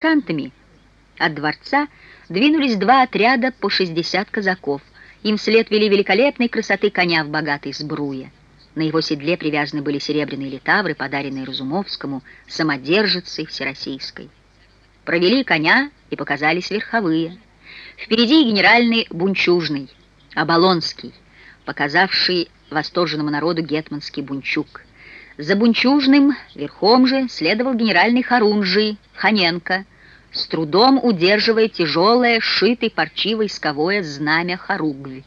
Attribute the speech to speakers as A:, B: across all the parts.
A: музыкантами от дворца двинулись два отряда по 60 казаков. Им вслед вели великолепной красоты коня в богатой сбруе. На его седле привязаны были серебряные литавры, подаренные Разумовскому, самодержицей всероссийской. Провели коня и показались верховые. Впереди генеральный Бунчужный, Оболонский, показавший восторженному народу гетманский Бунчук. За Бунчужным верхом же следовал генеральный Харунжий, Ханенко, с трудом удерживая тяжелое, шитый парчивой сковое знамя Харугви.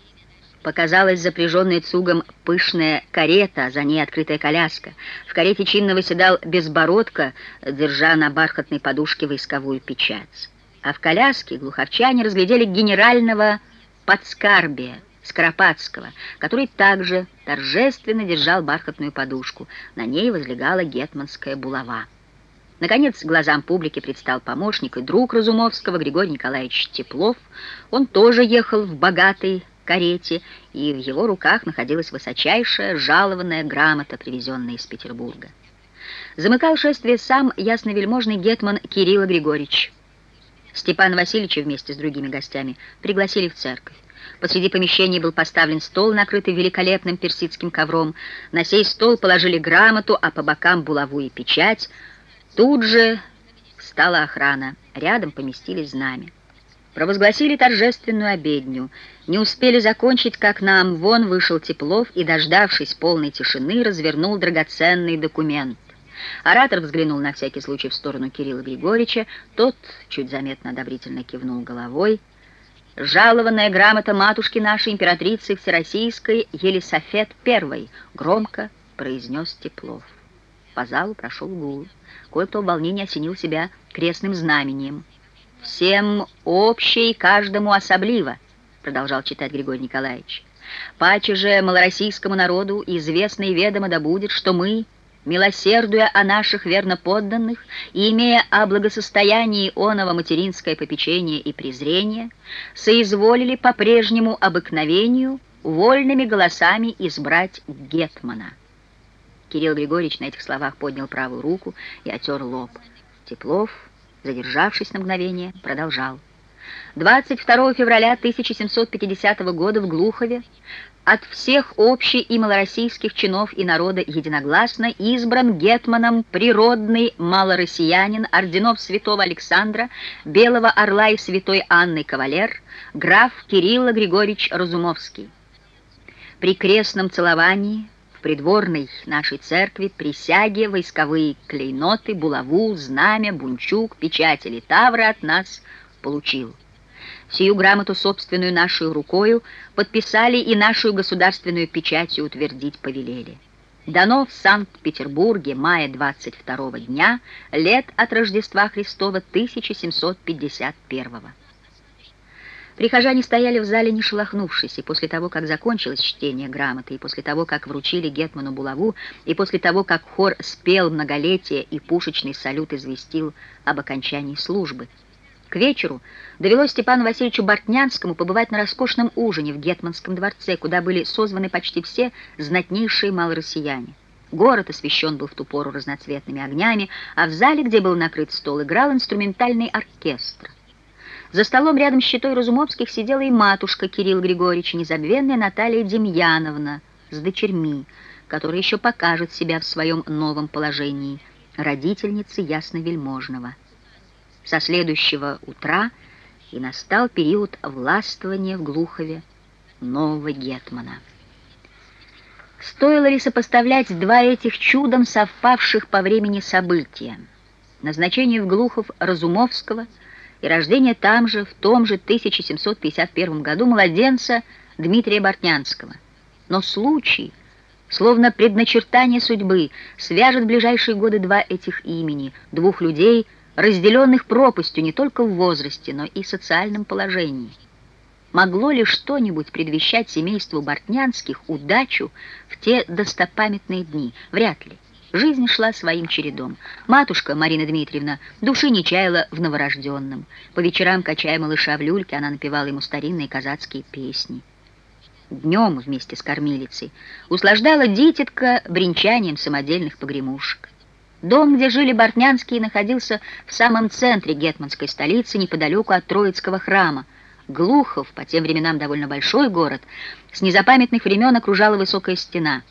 A: Показалась запряженная цугом пышная карета, за ней открытая коляска. В карете чинно выседал безбородка, держа на бархатной подушке войсковую печать. А в коляске глуховчане разглядели генерального подскарбия, Скоропадского, который также торжественно держал бархатную подушку. На ней возлегала гетманская булава. Наконец, глазам публики предстал помощник и друг Разумовского, Григорий Николаевич Теплов. Он тоже ехал в богатой карете, и в его руках находилась высочайшая жалованная грамота, привезенная из Петербурга. Замыкал шествие сам ясновельможный гетман Кирилл Григорьевич. Степана Васильевича вместе с другими гостями пригласили в церковь. Посреди помещения был поставлен стол, накрытый великолепным персидским ковром. На сей стол положили грамоту, а по бокам булаву и печать. Тут же стала охрана. Рядом поместились знамя. Провозгласили торжественную обедню. Не успели закончить, как на Амвон вышел Теплов и, дождавшись полной тишины, развернул драгоценный документ. Оратор взглянул на всякий случай в сторону Кирилла Григорьевича. Тот чуть заметно одобрительно кивнул головой. «Жалованная грамота матушки нашей императрицы Всероссийской Елисафет I», — громко произнес Теплов. По залу прошел гул. Кое-кто в волнении осенил себя крестным знамением. «Всем общее и каждому особливо», — продолжал читать Григорий Николаевич. «Паче же малороссийскому народу известно и ведомо да будет, что мы, милосердуя о наших верноподданных и имея о благосостоянии оного материнское попечение и презрение, соизволили по прежнему обыкновению вольными голосами избрать Гетмана. Кирилл Григорьевич на этих словах поднял правую руку и отер лоб. Теплов, задержавшись на мгновение, продолжал. 22 февраля 1750 года в Глухове от всех общий и малороссийских чинов и народа единогласно избран гетманом природный малороссиянин орденов святого Александра, Белого Орла и святой Анны Кавалер, граф Кирилла Григорьевич Разумовский. При крестном целовании в придворной нашей церкви присяге войсковые клейноты, булаву, знамя, бунчук, печати тавры от нас получил. Сию грамоту, собственную нашу рукою, подписали и нашу государственную печатью утвердить повелели. Дано в Санкт-Петербурге мая 22 дня, лет от Рождества Христова 1751 -го. Прихожане стояли в зале не шелохнувшись, и после того, как закончилось чтение грамоты, и после того, как вручили Гетману булаву, и после того, как хор спел многолетие и пушечный салют известил об окончании службы, к вечеру довелось Степану Васильевичу Бортнянскому побывать на роскошном ужине в Гетманском дворце, куда были созваны почти все знатнейшие малороссияне. Город освещен был в ту пору разноцветными огнями, а в зале, где был накрыт стол, играл инструментальный оркестр. За столом рядом с щитой Разумовских сидела и матушка Кирилла Григорьевича, незабвенная Наталья Демьяновна с дочерьми, которая еще покажет себя в своем новом положении, родительницы Ясновельможного. Со следующего утра и настал период властвования в Глухове нового гетмана. Стоило ли сопоставлять два этих чудом совпавших по времени события? Назначение в Глухов Разумовского и рождение там же, в том же 1751 году, младенца Дмитрия Бортнянского. Но случай, словно предначертание судьбы, свяжет в ближайшие годы два этих имени, двух людей – разделенных пропастью не только в возрасте, но и социальном положении. Могло ли что-нибудь предвещать семейству Бортнянских удачу в те достопамятные дни? Вряд ли. Жизнь шла своим чередом. Матушка Марина Дмитриевна души не чаяла в новорожденном. По вечерам, качая малыша в люльке, она напевала ему старинные казацкие песни. Днем вместе с кормилицей услаждала дитятка бренчанием самодельных погремушек. Дом, где жили Бортнянские, находился в самом центре гетманской столицы, неподалеку от Троицкого храма. Глухов, по тем временам довольно большой город, с незапамятных времен окружала высокая стена.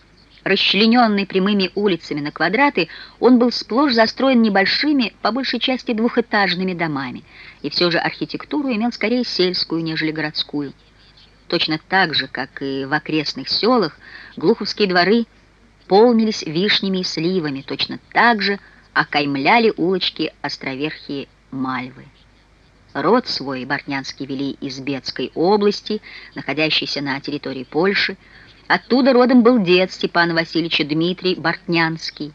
A: Расчлененный прямыми улицами на квадраты, он был сплошь застроен небольшими, по большей части двухэтажными домами, и все же архитектуру имел скорее сельскую, нежели городскую. Точно так же, как и в окрестных селах, глуховские дворы – полнились вишнями и сливами, точно так же окаймляли улочки островерхие Мальвы. Род свой Бортнянский вели из Бетской области, находящейся на территории Польши. Оттуда родом был дед Степана Васильевича Дмитрий Бортнянский.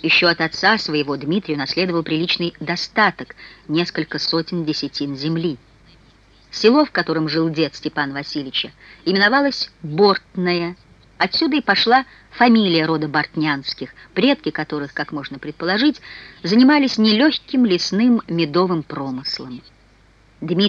A: Еще от отца своего Дмитрий унаследовал приличный достаток, несколько сотен десятин земли. Село, в котором жил дед Степана Васильевича, именовалось Бортное, Отсюда и пошла фамилия рода Бортнянских, предки которых, как можно предположить, занимались нелегким лесным медовым промыслом. Дмитрий